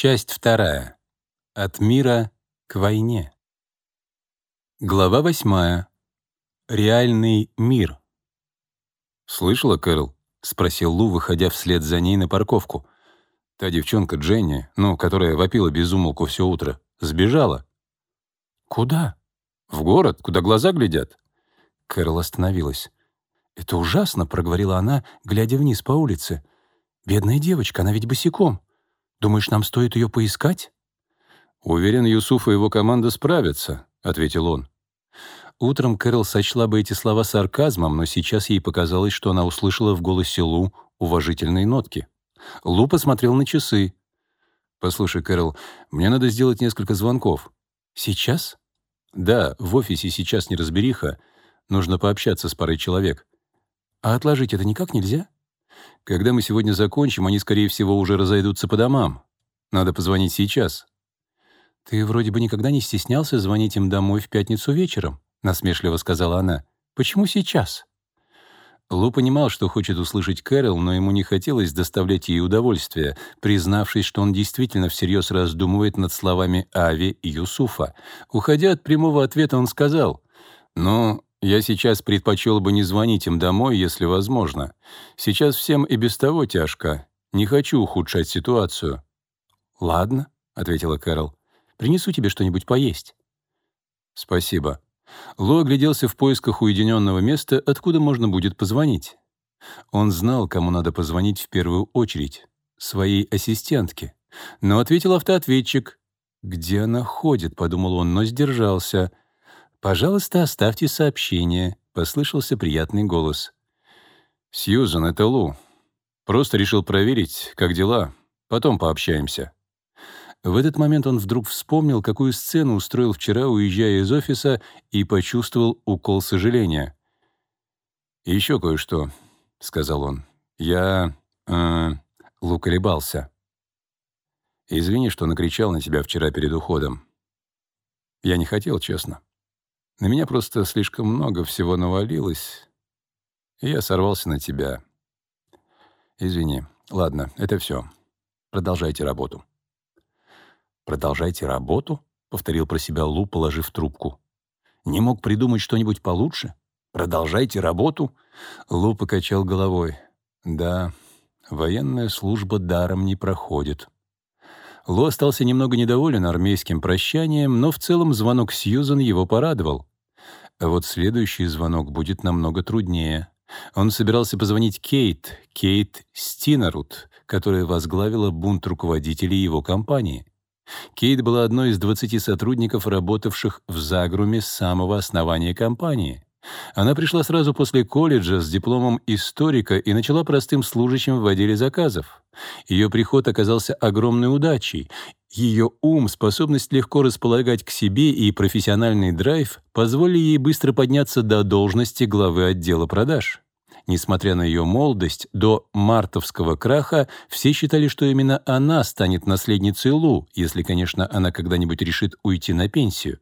Часть вторая. От мира к войне. Глава восьмая. Реальный мир. «Слышала, Кэрол?» — спросил Лу, выходя вслед за ней на парковку. «Та девчонка Дженни, ну, которая вопила без умолку все утро, сбежала». «Куда?» «В город, куда глаза глядят». Кэрол остановилась. «Это ужасно», — проговорила она, глядя вниз по улице. «Бедная девочка, она ведь босиком». Думаешь, нам стоит ее поискать?» «Уверен, Юсуф и его команда справятся», — ответил он. Утром Кэрол сочла бы эти слова сарказмом, но сейчас ей показалось, что она услышала в голосе Лу уважительные нотки. Лу посмотрел на часы. «Послушай, Кэрол, мне надо сделать несколько звонков». «Сейчас?» «Да, в офисе сейчас неразбериха. Нужно пообщаться с парой человек». «А отложить это никак нельзя?» Когда мы сегодня закончим, они, скорее всего, уже разойдутся по домам. Надо позвонить сейчас». «Ты вроде бы никогда не стеснялся звонить им домой в пятницу вечером», — насмешливо сказала она. «Почему сейчас?» Лу понимал, что хочет услышать Кэрол, но ему не хотелось доставлять ей удовольствие, признавшись, что он действительно всерьез раздумывает над словами Ави и Юсуфа. Уходя от прямого ответа, он сказал, «Ну, я сейчас предпочел бы не звонить им домой, если возможно. Сейчас всем и без того тяжко. Не хочу ухудшать ситуацию». «Ладно», — ответила Кэрол. «Принесу тебе что-нибудь поесть». «Спасибо». Ло огляделся в поисках уединенного места, откуда можно будет позвонить. Он знал, кому надо позвонить в первую очередь — своей ассистентке. Но ответил автоответчик. «Где она ходит?» — подумал он, но сдержался — «Пожалуйста, оставьте сообщение», — послышался приятный голос. «Сьюзан, это Лу. Просто решил проверить, как дела. Потом пообщаемся». В этот момент он вдруг вспомнил, какую сцену устроил вчера, уезжая из офиса, и почувствовал укол сожаления. «И еще кое-что», — сказал он. «Я...» э, Лу колебался. «Извини, что накричал на тебя вчера перед уходом. Я не хотел, честно. На меня просто слишком много всего навалилось, и я сорвался на тебя. Извини. Ладно, это все. Продолжайте работу. «Продолжайте работу?» — повторил про себя Лу, положив трубку. «Не мог придумать что-нибудь получше? Продолжайте работу?» Лу покачал головой. «Да, военная служба даром не проходит». Лу остался немного недоволен армейским прощанием, но в целом звонок Сьюзан его порадовал. А вот следующий звонок будет намного труднее. Он собирался позвонить Кейт, Кейт Стинерут, которая возглавила бунт руководителей его компании. Кейт была одной из 20 сотрудников, работавших в Загруме с самого основания компании. Она пришла сразу после колледжа с дипломом историка и начала простым служащим в отделе заказов. Ее приход оказался огромной удачей. Ее ум, способность легко располагать к себе и профессиональный драйв позволили ей быстро подняться до должности главы отдела продаж. Несмотря на ее молодость, до мартовского краха все считали, что именно она станет наследницей Лу, если, конечно, она когда-нибудь решит уйти на пенсию.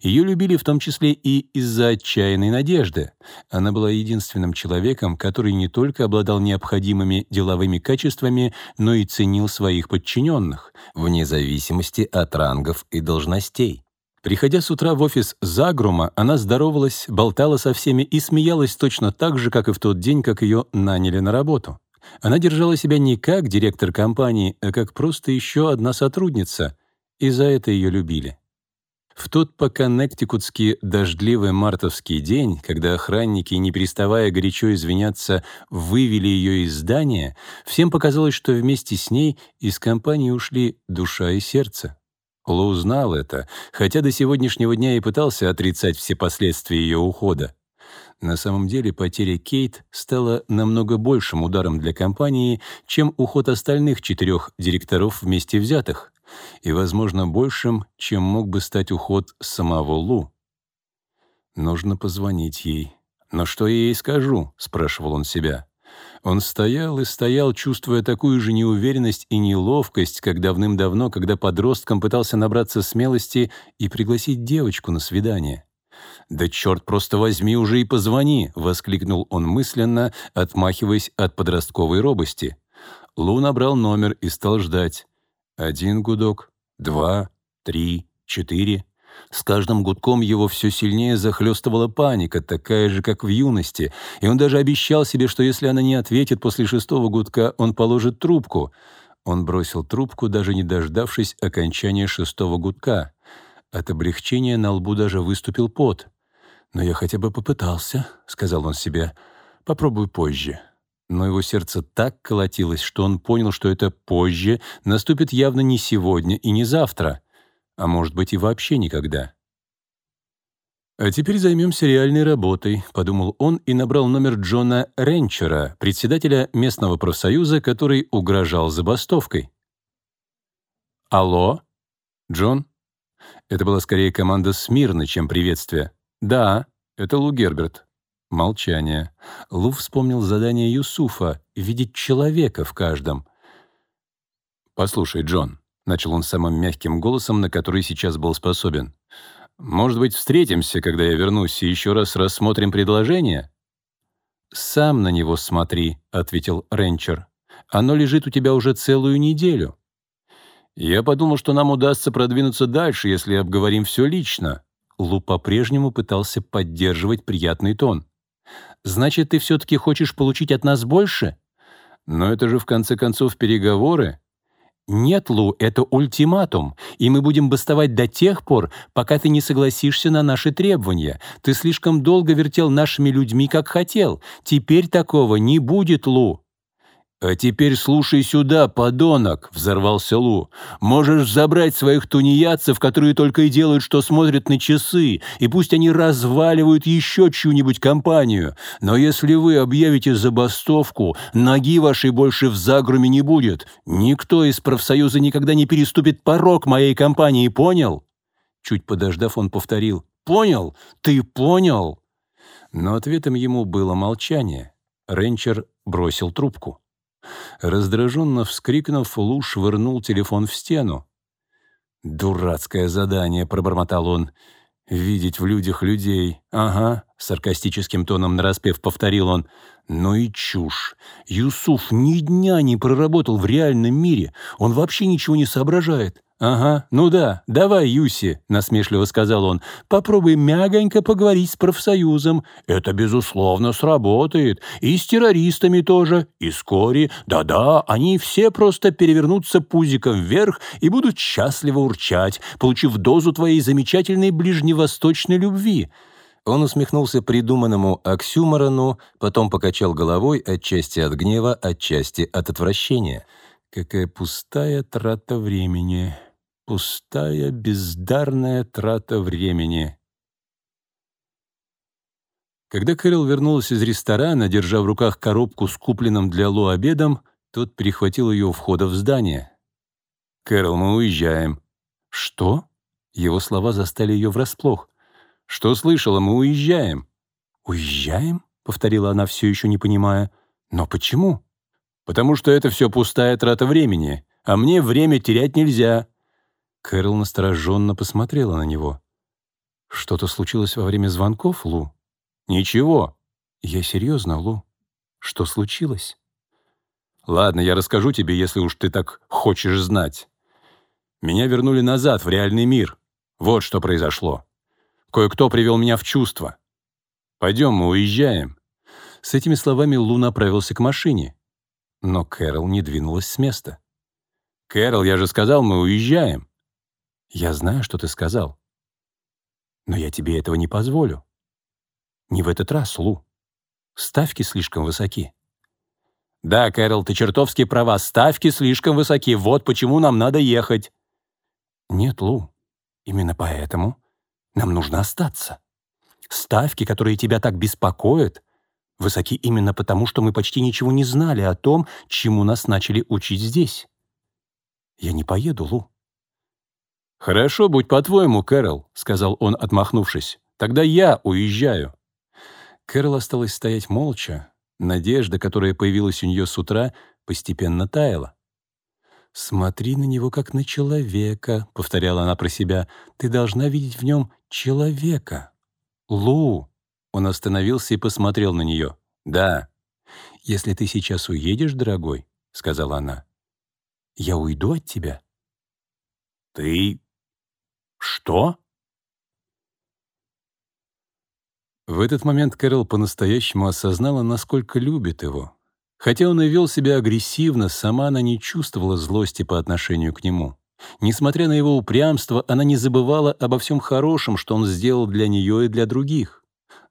Ее любили в том числе и из-за отчаянной надежды. Она была единственным человеком, который не только обладал необходимыми деловыми качествами, но и ценил своих подчиненных, вне зависимости от рангов и должностей. Приходя с утра в офис Загрума, она здоровалась, болтала со всеми и смеялась точно так же, как и в тот день, как ее наняли на работу. Она держала себя не как директор компании, а как просто еще одна сотрудница, и за это ее любили. В тот по-коннектикутски дождливый мартовский день, когда охранники, не переставая горячо извиняться, вывели ее из здания, всем показалось, что вместе с ней из компании ушли душа и сердце. Лоу знал это, хотя до сегодняшнего дня и пытался отрицать все последствия ее ухода. На самом деле потеря Кейт стала намного большим ударом для компании, чем уход остальных четырех директоров вместе взятых и, возможно, большим, чем мог бы стать уход самого Лу. Нужно позвонить ей. «Но что я ей скажу?» — спрашивал он себя. Он стоял и стоял, чувствуя такую же неуверенность и неловкость, как давным-давно, когда подростком пытался набраться смелости и пригласить девочку на свидание. «Да черт, просто возьми уже и позвони!» — воскликнул он мысленно, отмахиваясь от подростковой робости. Лу набрал номер и стал ждать. Один гудок, два, три, четыре. С каждым гудком его все сильнее захлестывала паника, такая же, как в юности, и он даже обещал себе, что если она не ответит после шестого гудка, он положит трубку. Он бросил трубку, даже не дождавшись окончания шестого гудка. От облегчения на лбу даже выступил пот. «Но я хотя бы попытался», — сказал он себе. «Попробую позже». Но его сердце так колотилось, что он понял, что это «позже» наступит явно не сегодня и не завтра — а может быть и вообще никогда. «А теперь займемся реальной работой», — подумал он и набрал номер Джона Ренчера, председателя местного профсоюза, который угрожал забастовкой. «Алло? Джон?» Это была скорее команда Смирны, чем приветствие. «Да, это Лу Герберт». Молчание. Лу вспомнил задание Юсуфа — видеть человека в каждом. «Послушай, Джон, начал он самым мягким голосом, на который сейчас был способен. «Может быть, встретимся, когда я вернусь, и еще раз рассмотрим предложение?» «Сам на него смотри», — ответил Ренчер. «Оно лежит у тебя уже целую неделю». «Я подумал, что нам удастся продвинуться дальше, если обговорим все лично». Лу по-прежнему пытался поддерживать приятный тон. «Значит, ты все-таки хочешь получить от нас больше?» «Но это же, в конце концов, переговоры. «Нет, Лу, это ультиматум, и мы будем бастовать до тех пор, пока ты не согласишься на наши требования. Ты слишком долго вертел нашими людьми, как хотел. Теперь такого не будет, Лу». «А теперь слушай сюда, подонок!» — взорвался Лу. «Можешь забрать своих тунеядцев, которые только и делают, что смотрят на часы, и пусть они разваливают еще чью-нибудь компанию. Но если вы объявите забастовку, ноги вашей больше в загруме не будет. Никто из профсоюза никогда не переступит порог моей компании, понял?» Чуть подождав, он повторил. «Понял? Ты понял?» Но ответом ему было молчание. Ренчер бросил трубку. Раздраженно вскрикнув, Лу швырнул телефон в стену. «Дурацкое задание», — пробормотал он. «Видеть в людях людей. Ага», — саркастическим тоном нараспев повторил он. «Ну и чушь. Юсуф ни дня не проработал в реальном мире. Он вообще ничего не соображает. «Ага, ну да, давай, Юси», — насмешливо сказал он, «попробуй мягонько поговорить с профсоюзом. Это, безусловно, сработает. И с террористами тоже, и с Кори. Да-да, они все просто перевернутся пузиком вверх и будут счастливо урчать, получив дозу твоей замечательной ближневосточной любви». Он усмехнулся придуманному оксюморону, потом покачал головой отчасти от гнева, отчасти от отвращения. «Какая пустая трата времени!» Пустая, бездарная трата времени. Когда Кэрол вернулась из ресторана, держа в руках коробку с купленным для Лу обедом, тот перехватил ее у входа в здание. «Кэрол, мы уезжаем». «Что?» Его слова застали ее врасплох. «Что слышала? Мы уезжаем». «Уезжаем?» — повторила она, все еще не понимая. «Но почему?» «Потому что это все пустая трата времени, а мне время терять нельзя. Кэрол настороженно посмотрела на него. «Что-то случилось во время звонков, Лу?» «Ничего». «Я серьезно, Лу. Что случилось?» «Ладно, я расскажу тебе, если уж ты так хочешь знать. Меня вернули назад, в реальный мир. Вот что произошло. Кое-кто привел меня в чувство. Пойдем, мы уезжаем». С этими словами Лу направился к машине. Но Кэрол не двинулась с места. «Кэрол, я же сказал, мы уезжаем». Я знаю, что ты сказал. Но я тебе этого не позволю. Не в этот раз, Лу. Ставки слишком высоки. Да, Кэрол, ты чертовски права. Ставки слишком высоки. Вот почему нам надо ехать. Нет, Лу. Именно поэтому нам нужно остаться. Ставки, которые тебя так беспокоят, высоки именно потому, что мы почти ничего не знали о том, чему нас начали учить здесь. Я не поеду, Лу. «Хорошо, будь по-твоему, Кэрол», — сказал он, отмахнувшись. «Тогда я уезжаю». Кэрол осталась стоять молча. Надежда, которая появилась у нее с утра, постепенно таяла. «Смотри на него, как на человека», — повторяла она про себя. «Ты должна видеть в нем человека». «Лу!» — он остановился и посмотрел на нее. «Да». «Если ты сейчас уедешь, дорогой», — сказала она, — «я уйду от тебя» «Ты... что?» В этот момент Кэрол по-настоящему осознала, насколько любит его. Хотя он и вел себя агрессивно, сама она не чувствовала злости по отношению к нему. Несмотря на его упрямство, она не забывала обо всем хорошем, что он сделал для нее и для других.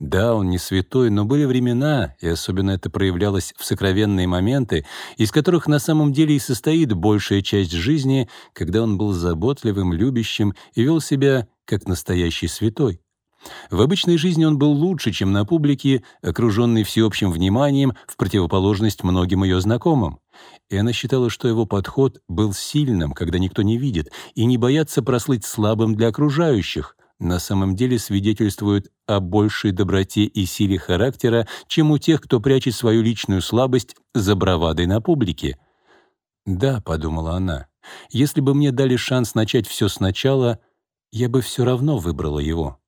Да, он не святой, но были времена, и особенно это проявлялось в сокровенные моменты, из которых на самом деле и состоит большая часть жизни, когда он был заботливым, любящим и вел себя как настоящий святой. В обычной жизни он был лучше, чем на публике, окруженный всеобщим вниманием, в противоположность многим ее знакомым. И она считала, что его подход был сильным, когда никто не видит, и не бояться прослыть слабым для окружающих, на самом деле свидетельствует о большей доброте и силе характера, чем у тех, кто прячет свою личную слабость за бравадой на публике. «Да», — подумала она, — «если бы мне дали шанс начать все сначала, я бы все равно выбрала его».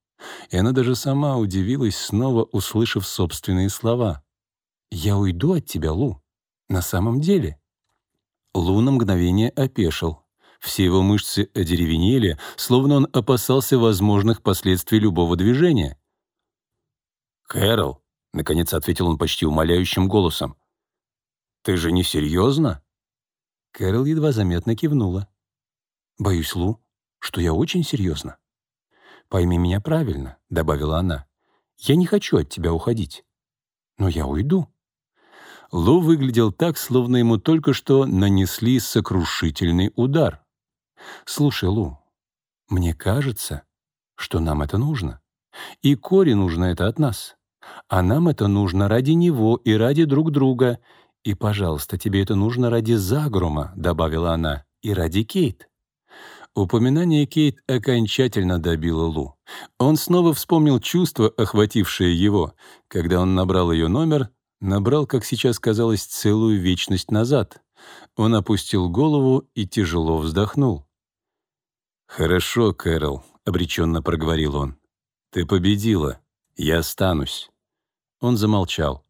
И она даже сама удивилась, снова услышав собственные слова. «Я уйду от тебя, Лу. На самом деле». Лу на мгновение опешил. Все его мышцы одеревенели, словно он опасался возможных последствий любого движения. «Кэрол», — наконец ответил он почти умоляющим голосом, «ты же не серьезно?» Кэрол едва заметно кивнула. «Боюсь, Лу, что я очень серьезно. «Пойми меня правильно», — добавила она. «Я не хочу от тебя уходить. Но я уйду». Лу выглядел так, словно ему только что нанесли сокрушительный удар. «Слушай, Лу, мне кажется, что нам это нужно. И Кори нужно это от нас. А нам это нужно ради него и ради друг друга. И, пожалуйста, тебе это нужно ради Загрума», — добавила она, — «и ради Кейт». Упоминание Кейт окончательно добило Лу. Он снова вспомнил чувство, охватившее его, когда он набрал ее номер, набрал, как сейчас казалось, целую вечность назад. Он опустил голову и тяжело вздохнул. «Хорошо, Кэрол», — обреченно проговорил он. «Ты победила. Я останусь». Он замолчал.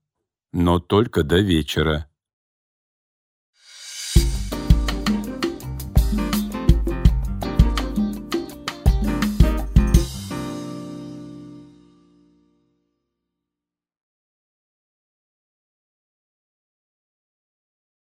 «Но только до вечера».